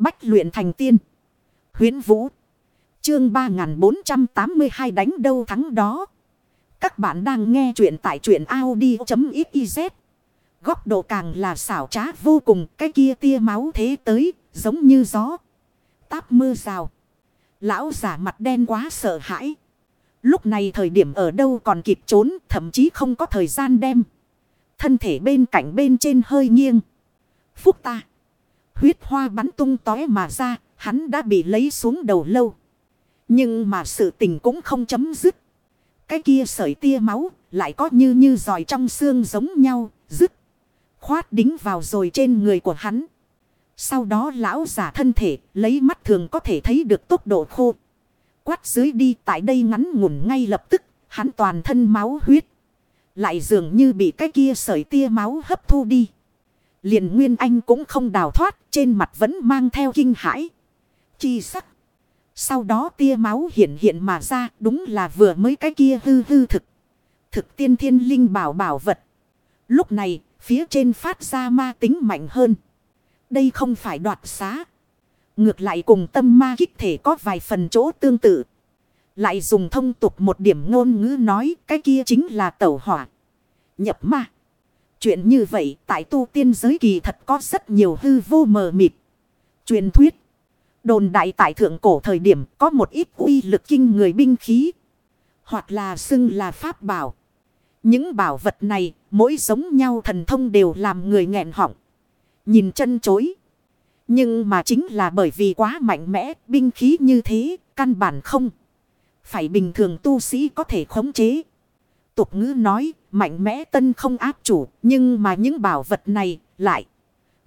Bách luyện thành tiên. Huyến Vũ. Chương 3482 đánh đâu thắng đó. Các bạn đang nghe truyện tại truyện Audi.xyz. Góc độ càng là xảo trá vô cùng. Cái kia tia máu thế tới, giống như gió. Táp mưa rào. Lão giả mặt đen quá sợ hãi. Lúc này thời điểm ở đâu còn kịp trốn. Thậm chí không có thời gian đem. Thân thể bên cạnh bên trên hơi nghiêng. Phúc ta. Huyết hoa bắn tung tói mà ra. Hắn đã bị lấy xuống đầu lâu. Nhưng mà sự tình cũng không chấm dứt. Cái kia sợi tia máu lại có như như giòi trong xương giống nhau. Dứt. Khoát đính vào rồi trên người của hắn. Sau đó lão giả thân thể lấy mắt thường có thể thấy được tốc độ khô. Quát dưới đi, tại đây ngắn ngủn ngay lập tức. Hắn toàn thân máu huyết. Lại dường như bị cái kia sợi tia máu hấp thu đi liền Nguyên Anh cũng không đào thoát. Trên mặt vẫn mang theo kinh hãi. Chi sắc. Sau đó tia máu hiện hiện mà ra. Đúng là vừa mới cái kia hư hư thực. Thực tiên thiên linh bảo bảo vật. Lúc này, phía trên phát ra ma tính mạnh hơn. Đây không phải đoạt xá. Ngược lại cùng tâm ma kích thể có vài phần chỗ tương tự. Lại dùng thông tục một điểm ngôn ngữ nói, cái kia chính là tẩu hỏa. Nhập ma. Chuyện như vậy, tại tu tiên giới kỳ thật có rất nhiều hư vô mờ mịt. Truyền thuyết. Đồn đại tại thượng cổ thời điểm có một ít uy lực kinh người binh khí. Hoặc là xưng là pháp bảo. Những bảo vật này, mỗi giống nhau thần thông đều làm người nghẹn họng. Nhìn chân chối. Nhưng mà chính là bởi vì quá mạnh mẽ, binh khí như thế, căn bản không. Phải bình thường tu sĩ có thể khống chế. Tục ngữ nói mạnh mẽ tân không áp chủ nhưng mà những bảo vật này lại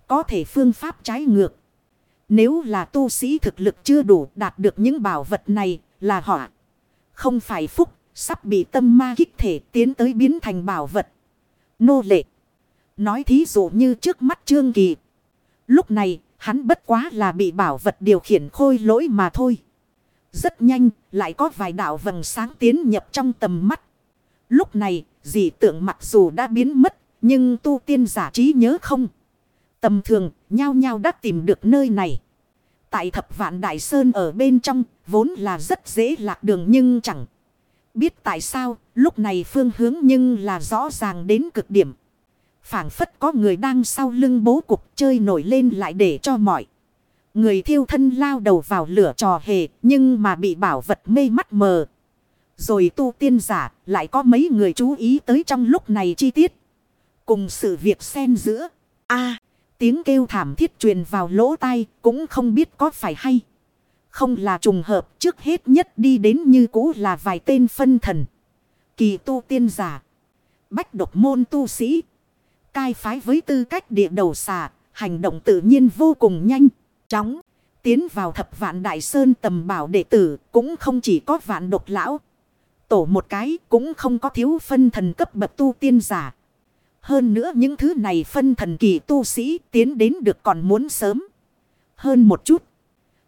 có thể phương pháp trái ngược. Nếu là tu sĩ thực lực chưa đủ đạt được những bảo vật này là họ. Không phải phúc, sắp bị tâm ma kích thể tiến tới biến thành bảo vật. Nô lệ. Nói thí dụ như trước mắt Trương Kỳ. Lúc này, hắn bất quá là bị bảo vật điều khiển khôi lỗi mà thôi. Rất nhanh, lại có vài đạo vầng sáng tiến nhập trong tầm mắt. Lúc này, dị tượng mặc dù đã biến mất, nhưng tu tiên giả trí nhớ không. Tầm thường, nhau nhau đã tìm được nơi này. Tại thập vạn đại sơn ở bên trong, vốn là rất dễ lạc đường nhưng chẳng. Biết tại sao, lúc này phương hướng nhưng là rõ ràng đến cực điểm. phảng phất có người đang sau lưng bố cục chơi nổi lên lại để cho mọi. Người thiêu thân lao đầu vào lửa trò hề, nhưng mà bị bảo vật mê mắt mờ. Rồi tu tiên giả, lại có mấy người chú ý tới trong lúc này chi tiết. Cùng sự việc xen giữa. a Tiếng kêu thảm thiết truyền vào lỗ tai cũng không biết có phải hay. Không là trùng hợp trước hết nhất đi đến như cũ là vài tên phân thần. Kỳ tu tiên giả. Bách độc môn tu sĩ. Cai phái với tư cách địa đầu xà. Hành động tự nhiên vô cùng nhanh. Chóng. Tiến vào thập vạn đại sơn tầm bảo đệ tử. Cũng không chỉ có vạn độc lão. Tổ một cái cũng không có thiếu phân thần cấp bậc tu tiên giả. Hơn nữa những thứ này phân thần kỳ tu sĩ tiến đến được còn muốn sớm. Hơn một chút.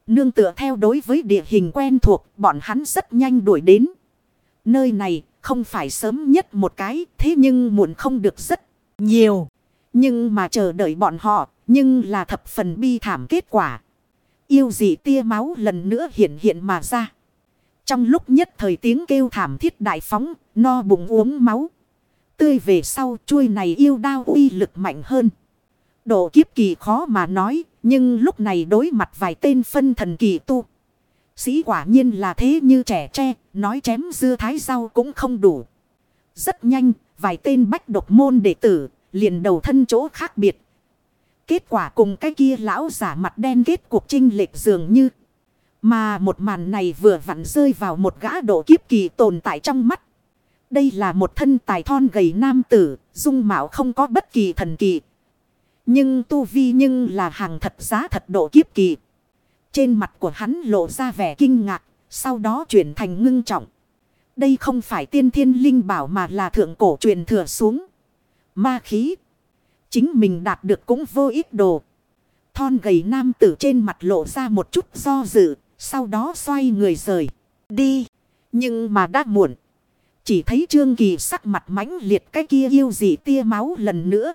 Nương tựa theo đối với địa hình quen thuộc, bọn hắn rất nhanh đuổi đến. Nơi này không phải sớm nhất một cái, thế nhưng muộn không được rất nhiều. Nhưng mà chờ đợi bọn họ, nhưng là thập phần bi thảm kết quả. Yêu dị tia máu lần nữa hiện hiện mà ra. Trong lúc nhất thời tiếng kêu thảm thiết đại phóng, no bụng uống máu. Tươi về sau chuôi này yêu đao uy lực mạnh hơn. Độ kiếp kỳ khó mà nói, nhưng lúc này đối mặt vài tên phân thần kỳ tu. Sĩ quả nhiên là thế như trẻ tre, nói chém dưa thái rau cũng không đủ. Rất nhanh, vài tên bách độc môn đệ tử, liền đầu thân chỗ khác biệt. Kết quả cùng cái kia lão giả mặt đen kết cuộc trinh lệch dường như. Mà một màn này vừa vặn rơi vào một gã độ kiếp kỳ tồn tại trong mắt. Đây là một thân tài thon gầy nam tử, dung mạo không có bất kỳ thần kỳ. Nhưng tu vi nhưng là hàng thật giá thật độ kiếp kỳ. Trên mặt của hắn lộ ra vẻ kinh ngạc, sau đó chuyển thành ngưng trọng. Đây không phải tiên thiên linh bảo mà là thượng cổ truyền thừa xuống. Ma khí. Chính mình đạt được cũng vô ích đồ. Thon gầy nam tử trên mặt lộ ra một chút do dự, sau đó xoay người rời. Đi. Nhưng mà đã muộn. Chỉ thấy Trương Kỳ sắc mặt mãnh liệt cái kia yêu dị tia máu lần nữa.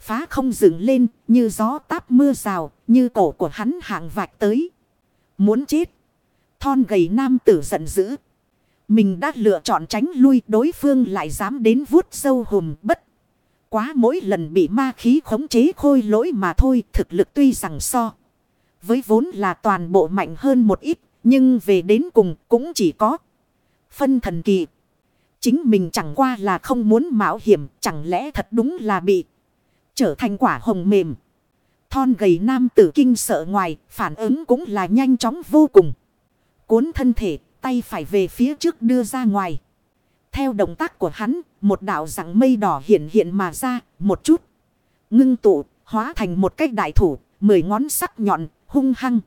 Phá không dựng lên, như gió táp mưa rào, như cổ của hắn hạng vạch tới. Muốn chết. Thon gầy nam tử giận dữ. Mình đã lựa chọn tránh lui, đối phương lại dám đến vuốt sâu hùm bất. Quá mỗi lần bị ma khí khống chế khôi lỗi mà thôi, thực lực tuy rằng so. Với vốn là toàn bộ mạnh hơn một ít nhưng về đến cùng cũng chỉ có phân thần kỳ. Chính mình chẳng qua là không muốn mạo hiểm chẳng lẽ thật đúng là bị trở thành quả hồng mềm. Thon gầy nam tử kinh sợ ngoài phản ứng cũng là nhanh chóng vô cùng. Cuốn thân thể tay phải về phía trước đưa ra ngoài. Theo động tác của hắn, một đạo rặng mây đỏ hiện hiện mà ra, một chút. Ngưng tụ, hóa thành một cái đại thủ, mười ngón sắc nhọn, hung hăng.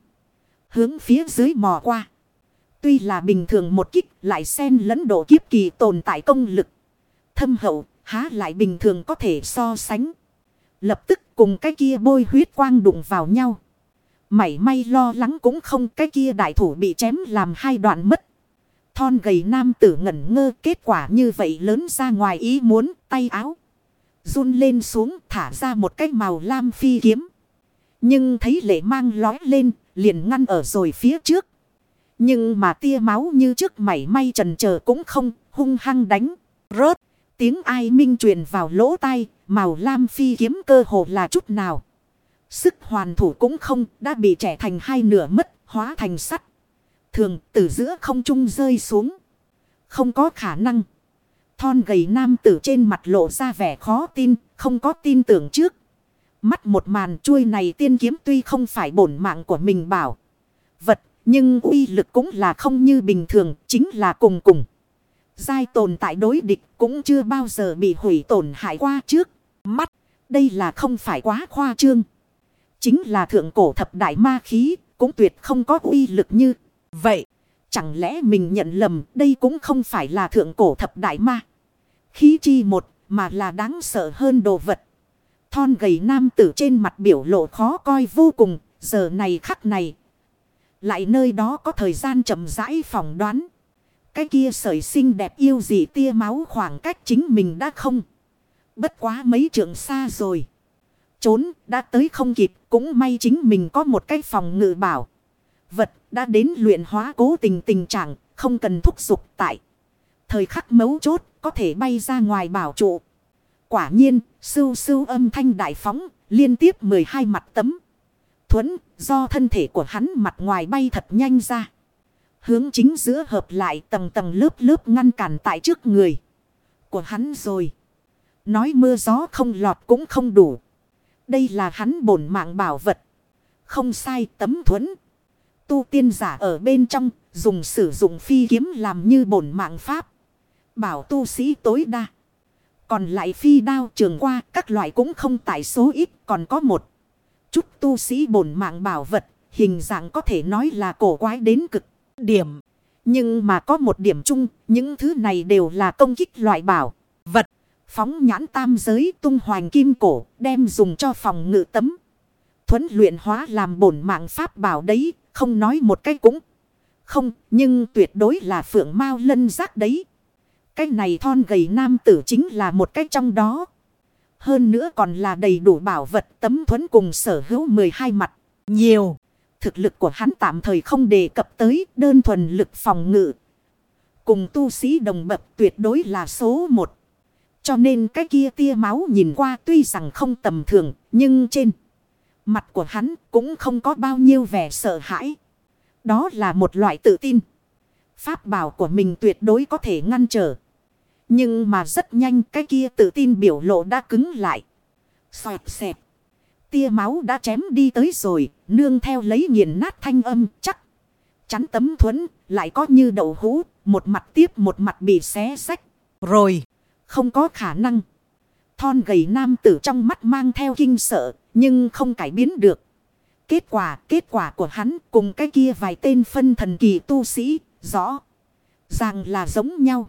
Hướng phía dưới mò qua. Tuy là bình thường một kích, lại xen lẫn độ kiếp kỳ tồn tại công lực. Thâm hậu, há lại bình thường có thể so sánh. Lập tức cùng cái kia bôi huyết quang đụng vào nhau. Mảy may lo lắng cũng không cái kia đại thủ bị chém làm hai đoạn mất. Thon gầy nam tử ngẩn ngơ kết quả như vậy lớn ra ngoài ý muốn tay áo. Run lên xuống thả ra một cái màu lam phi kiếm. Nhưng thấy lệ mang lói lên liền ngăn ở rồi phía trước. Nhưng mà tia máu như trước mảy may trần chờ cũng không hung hăng đánh. Rớt tiếng ai minh truyền vào lỗ tai màu lam phi kiếm cơ hồ là chút nào. Sức hoàn thủ cũng không đã bị trẻ thành hai nửa mất hóa thành sắt thường từ giữa không trung rơi xuống. Không có khả năng. Thon gầy nam tử trên mặt lộ ra vẻ khó tin, không có tin tưởng trước. Mắt một màn chuôi này tiên kiếm tuy không phải bổn mạng của mình bảo. Vật, nhưng uy lực cũng là không như bình thường, chính là cùng cùng. Giai tồn tại đối địch cũng chưa bao giờ bị hủy tổn hại qua trước. Mắt, đây là không phải quá khoa trương. Chính là thượng cổ thập đại ma khí, cũng tuyệt không có uy lực như Vậy, chẳng lẽ mình nhận lầm đây cũng không phải là thượng cổ thập đại ma. Khí chi một mà là đáng sợ hơn đồ vật. Thon gầy nam tử trên mặt biểu lộ khó coi vô cùng, giờ này khắc này. Lại nơi đó có thời gian chậm rãi phỏng đoán. Cái kia sợi xinh đẹp yêu dị tia máu khoảng cách chính mình đã không. Bất quá mấy trượng xa rồi. Trốn đã tới không kịp cũng may chính mình có một cái phòng ngự bảo vật đã đến luyện hóa cố tình tình trạng, không cần thúc giục tại. Thời khắc mấu chốt có thể bay ra ngoài bảo trụ. Quả nhiên, sưu sưu âm thanh đại phóng, liên tiếp 12 mặt tấm. Thuấn, do thân thể của hắn mặt ngoài bay thật nhanh ra. Hướng chính giữa hợp lại tầng tầng lớp lớp ngăn cản tại trước người của hắn rồi. Nói mưa gió không lọt cũng không đủ. Đây là hắn bổn mạng bảo vật. Không sai tấm thuẫn tu tiên giả ở bên trong, dùng sử dụng phi kiếm làm như bổn mạng pháp. Bảo tu sĩ tối đa. Còn lại phi đao trường qua các loại cũng không tại số ít còn có một. Chút tu sĩ bổn mạng bảo vật, hình dạng có thể nói là cổ quái đến cực điểm. Nhưng mà có một điểm chung, những thứ này đều là công kích loại bảo vật. Phóng nhãn tam giới tung hoành kim cổ, đem dùng cho phòng ngự tấm. Thuấn luyện hóa làm bổn mạng pháp bảo đấy, không nói một cái cũng. Không, nhưng tuyệt đối là phượng mao lân giác đấy. Cái này thon gầy nam tử chính là một cái trong đó. Hơn nữa còn là đầy đủ bảo vật tấm thuẫn cùng sở hữu 12 mặt. Nhiều. Thực lực của hắn tạm thời không đề cập tới, đơn thuần lực phòng ngự. Cùng tu sĩ đồng bậc tuyệt đối là số một. Cho nên cái kia tia máu nhìn qua tuy rằng không tầm thường, nhưng trên. Mặt của hắn cũng không có bao nhiêu vẻ sợ hãi. Đó là một loại tự tin. Pháp bảo của mình tuyệt đối có thể ngăn trở. Nhưng mà rất nhanh cái kia tự tin biểu lộ đã cứng lại. Xoẹt xẹp. Tia máu đã chém đi tới rồi. Nương theo lấy nghiền nát thanh âm chắc. Chắn tấm thuẫn lại có như đậu hũ. Một mặt tiếp một mặt bị xé sách. Rồi. Không có khả năng. Thon gầy nam tử trong mắt mang theo kinh sợ, nhưng không cải biến được. Kết quả, kết quả của hắn cùng cái kia vài tên phân thần kỳ tu sĩ, rõ ràng là giống nhau.